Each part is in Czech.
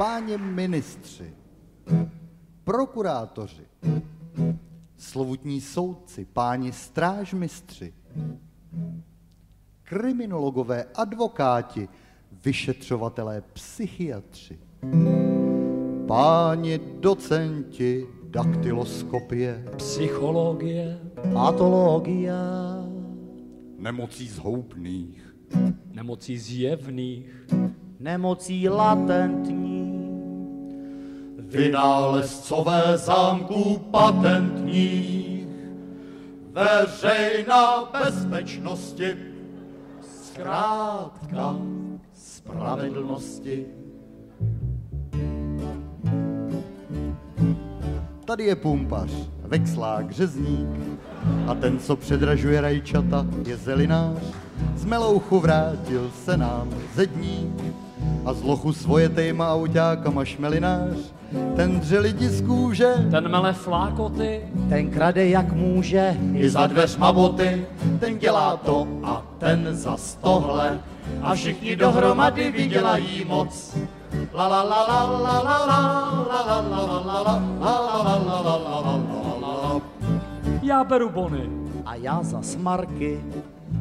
páni ministři, prokurátoři, slovutní soudci, páni strážmistři, kriminologové, advokáti, vyšetřovatelé, psychiatři, páni docenti, daktyloskopie, Psychologie, Patologia, nemocí zhoupných, nemocí zjevných, nemocí latentní, vynálezcové zámků patentních, veřejná bezpečnosti, zkrátka spravedlnosti. Tady je pumpař, vexlák, řezník a ten, co předražuje rajčata, je zelinář. Z melouchu vrátil se nám zedník a z lochu svoje tejma autáka mašmelinář. Ten dře lidi z kůže ten mele flákoty, ten krade jak může, i za dveřma boty, ten dělá to a ten za tohle a všichni dohromady vydělají moc. La la la la la la la la la la la la la la la la la la la la já beru bony. a já za smarky,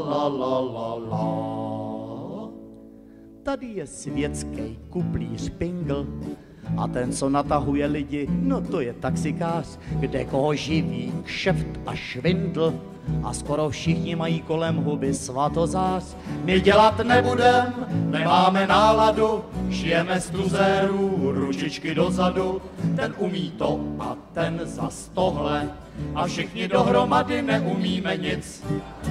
la la la la tady je světský kuplíř pingl. A ten, co natahuje lidi, no to je taxikář, kde koho živí kšeft a švindl. A skoro všichni mají kolem huby svatozář. My dělat nebudem, nemáme náladu, šijeme z tuzérů ručičky dozadu. Ten umí to a ten zas tohle a všichni dohromady neumíme nic.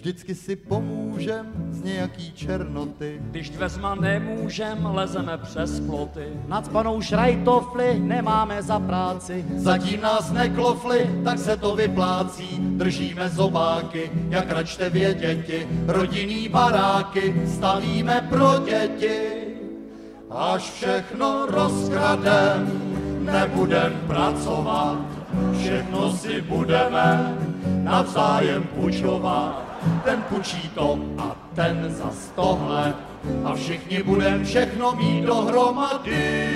Vždycky si pomůžem z nějaký černoty. Když dveřma nemůžem, lezeme přes ploty. Nad panou šrajtofly nemáme za práci. Zatím nás neklofli, tak se to vyplácí. Držíme zobáky, jak račte děti, rodinný baráky stavíme pro děti. Až všechno rozkradem, nebudem pracovat, všechno si budeme navzájem půjčovat. Ten půjčí to a ten za tohle a všichni budem všechno mít dohromady.